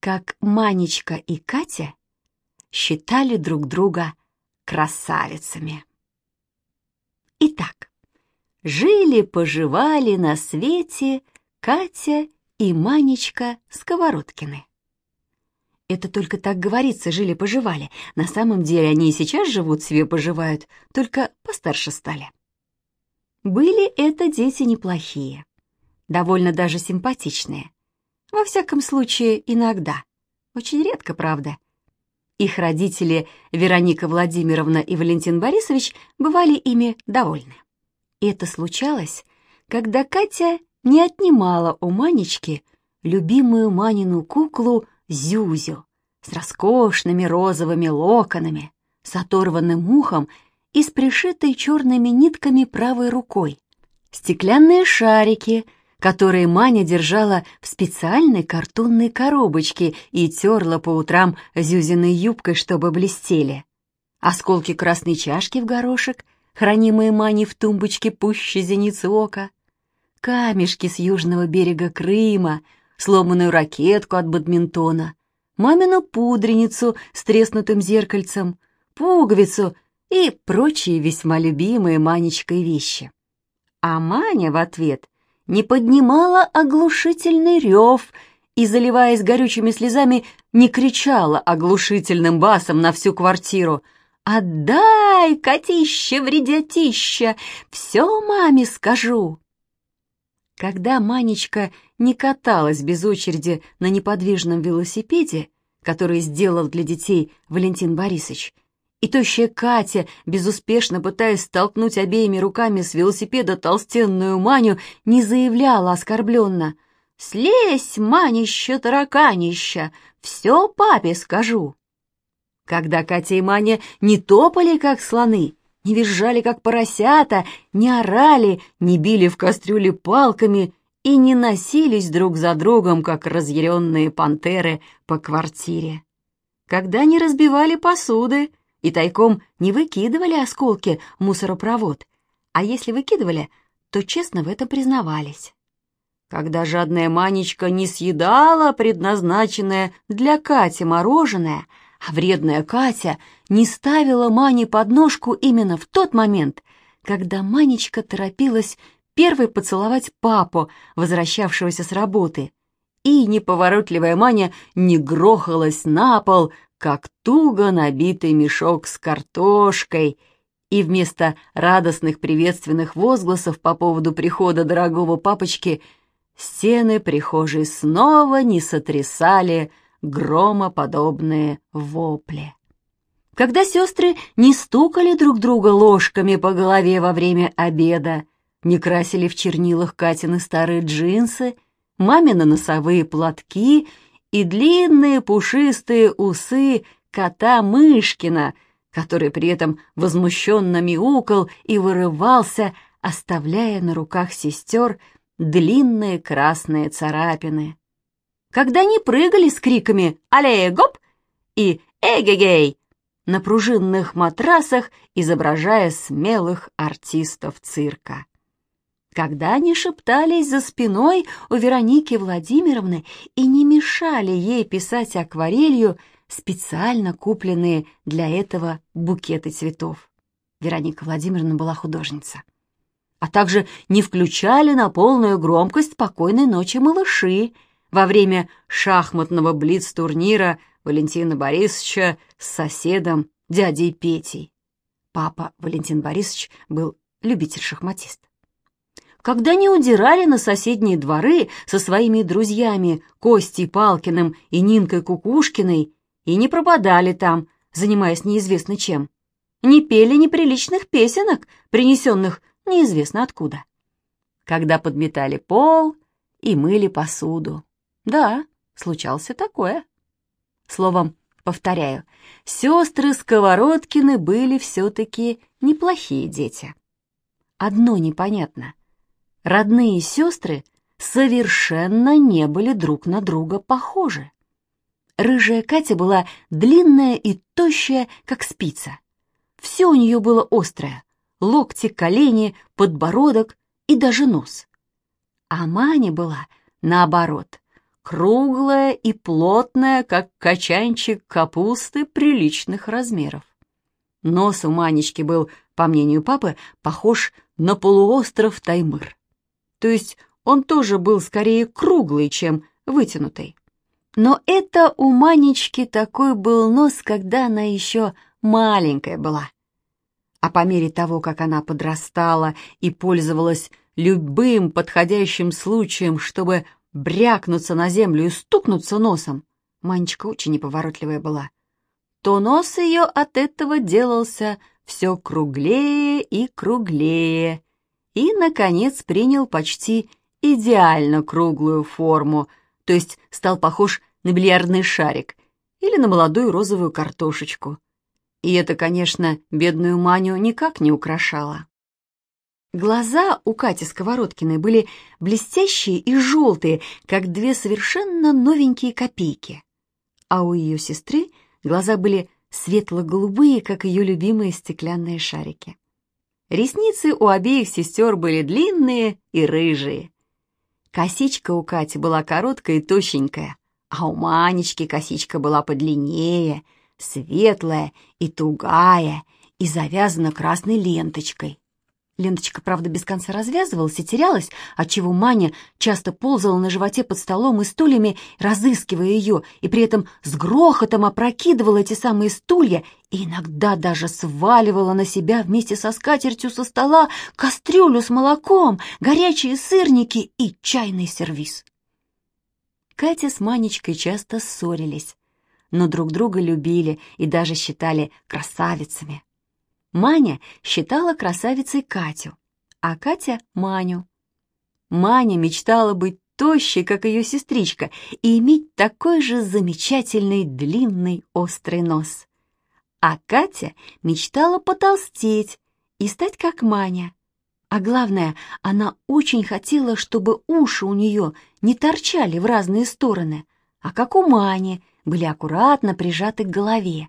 как Манечка и Катя считали друг друга красавицами. Итак, жили-поживали на свете Катя и Манечка Сковородкины. Это только так говорится, жили-поживали. На самом деле они и сейчас живут себе поживают, только постарше стали. Были это дети неплохие, довольно даже симпатичные. Во всяком случае, иногда. Очень редко, правда. Их родители Вероника Владимировна и Валентин Борисович бывали ими довольны. Это случалось, когда Катя не отнимала у Манечки любимую Манину куклу Зюзю с роскошными розовыми локонами, с оторванным ухом и с пришитой черными нитками правой рукой. Стеклянные шарики, которые Маня держала в специальной картонной коробочке и терла по утрам Зюзиной юбкой, чтобы блестели. Осколки красной чашки в горошек, хранимые Маней в тумбочке пуще зеницы ока, камешки с южного берега Крыма, сломанную ракетку от бадминтона, мамину пудреницу с треснутым зеркальцем, пуговицу и прочие весьма любимые Манечкой вещи. А Маня в ответ не поднимала оглушительный рев и, заливаясь горючими слезами, не кричала оглушительным басом на всю квартиру «Отдай, котище, вредятища, все маме скажу!» Когда Манечка не каталась без очереди на неподвижном велосипеде, который сделал для детей Валентин Борисович, и тощая Катя, безуспешно пытаясь столкнуть обеими руками с велосипеда толстенную Маню, не заявляла оскорбленно «Слезь, Манища, тараканища, все папе скажу». Когда Катя и Маня не топали, как слоны, не визжали, как поросята, не орали, не били в кастрюле палками и не носились друг за другом, как разъяренные пантеры по квартире. Когда не разбивали посуды и тайком не выкидывали осколки мусоропровод, а если выкидывали, то честно в этом признавались. Когда жадная Манечка не съедала предназначенное для Кати мороженое, а вредная Катя не ставила Мане подножку именно в тот момент, когда Манечка торопилась первой поцеловать папу, возвращавшегося с работы, и неповоротливая Маня не грохалась на пол, как туго набитый мешок с картошкой, и вместо радостных приветственных возгласов по поводу прихода дорогого папочки стены прихожей снова не сотрясали громоподобные вопли. Когда сестры не стукали друг друга ложками по голове во время обеда, не красили в чернилах Катины старые джинсы, мамины носовые платки и длинные пушистые усы кота Мышкина, который при этом возмущенно мяукал и вырывался, оставляя на руках сестер длинные красные царапины когда они прыгали с криками «Аллея, гоп!» и «Эгегей!» на пружинных матрасах, изображая смелых артистов цирка. Когда они шептались за спиной у Вероники Владимировны и не мешали ей писать акварелью специально купленные для этого букеты цветов. Вероника Владимировна была художница. А также не включали на полную громкость «Спокойной ночи, малыши», во время шахматного блиц-турнира Валентина Борисовича с соседом, дядей Петей. Папа Валентин Борисович был любитель-шахматист. Когда не удирали на соседние дворы со своими друзьями Костей Палкиным и Нинкой Кукушкиной и не пропадали там, занимаясь неизвестно чем, не пели неприличных песенок, принесенных неизвестно откуда. Когда подметали пол и мыли посуду. Да, случался такое. Словом, повторяю, сестры Сковородкины были все-таки неплохие дети. Одно непонятно. Родные сестры совершенно не были друг на друга похожи. Рыжая Катя была длинная и тощая, как спица. Все у нее было острое — локти, колени, подбородок и даже нос. А Маня была, наоборот, круглая и плотная, как качанчик капусты приличных размеров. Нос у Манечки был, по мнению папы, похож на полуостров Таймыр. То есть он тоже был скорее круглый, чем вытянутый. Но это у Манечки такой был нос, когда она еще маленькая была. А по мере того, как она подрастала и пользовалась любым подходящим случаем, чтобы брякнуться на землю и стукнуться носом, Манечка очень неповоротливая была, то нос ее от этого делался все круглее и круглее, и, наконец, принял почти идеально круглую форму, то есть стал похож на бильярдный шарик или на молодую розовую картошечку. И это, конечно, бедную Маню никак не украшало. Глаза у Кати Сковородкиной были блестящие и желтые, как две совершенно новенькие копейки. А у ее сестры глаза были светло-голубые, как ее любимые стеклянные шарики. Ресницы у обеих сестер были длинные и рыжие. Косичка у Кати была короткая и тощенькая, а у Манечки косичка была подлиннее, светлая и тугая, и завязана красной ленточкой. Ленточка, правда, без конца развязывалась и терялась, отчего Маня часто ползала на животе под столом и стульями, разыскивая ее, и при этом с грохотом опрокидывала эти самые стулья и иногда даже сваливала на себя вместе со скатертью со стола кастрюлю с молоком, горячие сырники и чайный сервиз. Катя с Манечкой часто ссорились, но друг друга любили и даже считали красавицами. Маня считала красавицей Катю, а Катя — Маню. Маня мечтала быть тощей, как ее сестричка, и иметь такой же замечательный длинный острый нос. А Катя мечтала потолстеть и стать как Маня. А главное, она очень хотела, чтобы уши у нее не торчали в разные стороны, а как у Мани, были аккуратно прижаты к голове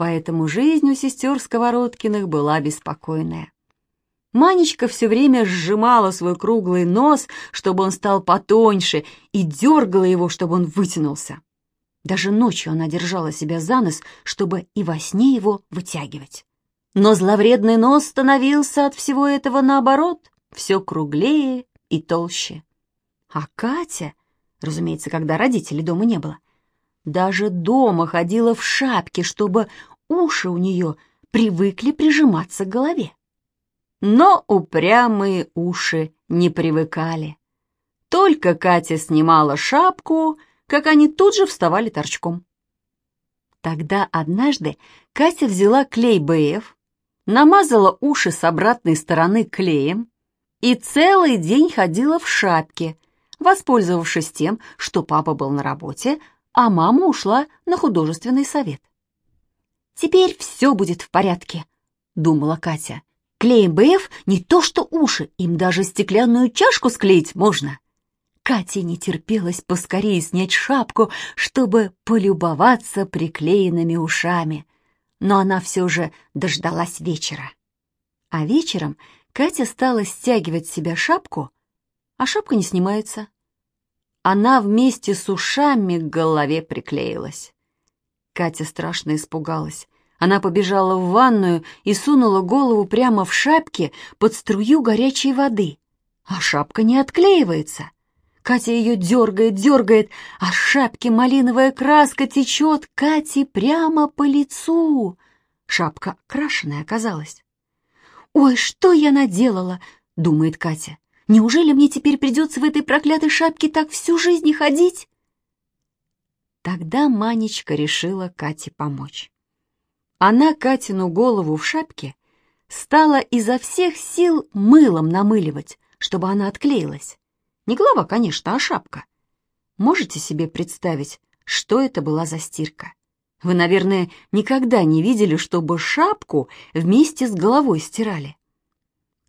поэтому жизнь у сестер Сковородкиных была беспокойная. Манечка все время сжимала свой круглый нос, чтобы он стал потоньше, и дергала его, чтобы он вытянулся. Даже ночью она держала себя за нос, чтобы и во сне его вытягивать. Но зловредный нос становился от всего этого наоборот, все круглее и толще. А Катя, разумеется, когда родителей дома не было, даже дома ходила в шапке, чтобы уши у нее привыкли прижиматься к голове. Но упрямые уши не привыкали. Только Катя снимала шапку, как они тут же вставали торчком. Тогда однажды Катя взяла клей БФ, намазала уши с обратной стороны клеем и целый день ходила в шапке, воспользовавшись тем, что папа был на работе, а мама ушла на художественный совет. «Теперь все будет в порядке», — думала Катя. «Клеем БФ не то что уши, им даже стеклянную чашку склеить можно». Кате не терпелось поскорее снять шапку, чтобы полюбоваться приклеенными ушами. Но она все же дождалась вечера. А вечером Катя стала стягивать с себя шапку, а шапка не снимается. Она вместе с ушами к голове приклеилась. Катя страшно испугалась. Она побежала в ванную и сунула голову прямо в шапке под струю горячей воды. А шапка не отклеивается. Катя ее дергает, дергает, а шапки малиновая краска течет Кате прямо по лицу. Шапка крашеная оказалась. «Ой, что я наделала?» — думает Катя. «Неужели мне теперь придется в этой проклятой шапке так всю жизнь ходить?» Тогда Манечка решила Кате помочь. Она Катину голову в шапке стала изо всех сил мылом намыливать, чтобы она отклеилась. Не голова, конечно, а шапка. Можете себе представить, что это была за стирка? Вы, наверное, никогда не видели, чтобы шапку вместе с головой стирали.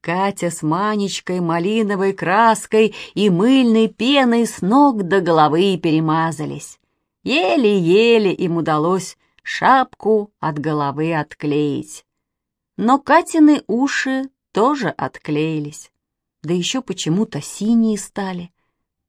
Катя с Манечкой, малиновой краской и мыльной пеной с ног до головы перемазались. Еле-еле им удалось шапку от головы отклеить. Но Катины уши тоже отклеились. Да еще почему-то синие стали.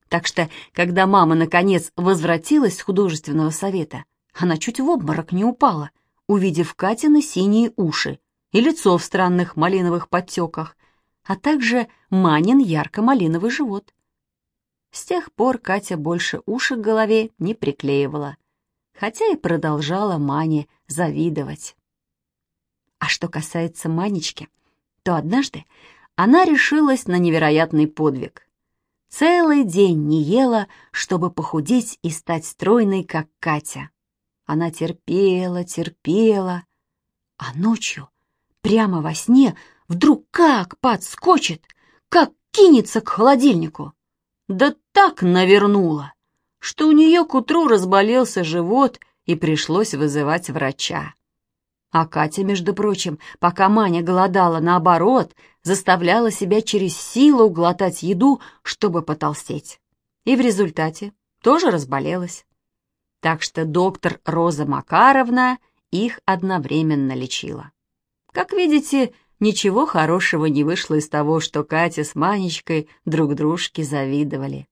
Так что, когда мама, наконец, возвратилась с художественного совета, она чуть в обморок не упала, увидев Катины синие уши и лицо в странных малиновых подтеках, а также Манин ярко-малиновый живот. С тех пор Катя больше уши к голове не приклеивала, хотя и продолжала Мане завидовать. А что касается Манечки, то однажды она решилась на невероятный подвиг. Целый день не ела, чтобы похудеть и стать стройной, как Катя. Она терпела, терпела, а ночью, прямо во сне, вдруг как подскочит, как кинется к холодильнику. Да так навернула, что у нее к утру разболелся живот и пришлось вызывать врача. А Катя, между прочим, пока Маня голодала, наоборот, заставляла себя через силу глотать еду, чтобы потолстеть. И в результате тоже разболелась. Так что доктор Роза Макаровна их одновременно лечила. Как видите, ничего хорошего не вышло из того, что Катя с Манечкой друг дружке завидовали.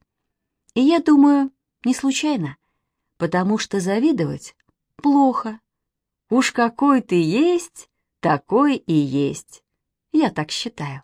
И я думаю, не случайно, потому что завидовать плохо. Уж какой ты есть, такой и есть. Я так считаю.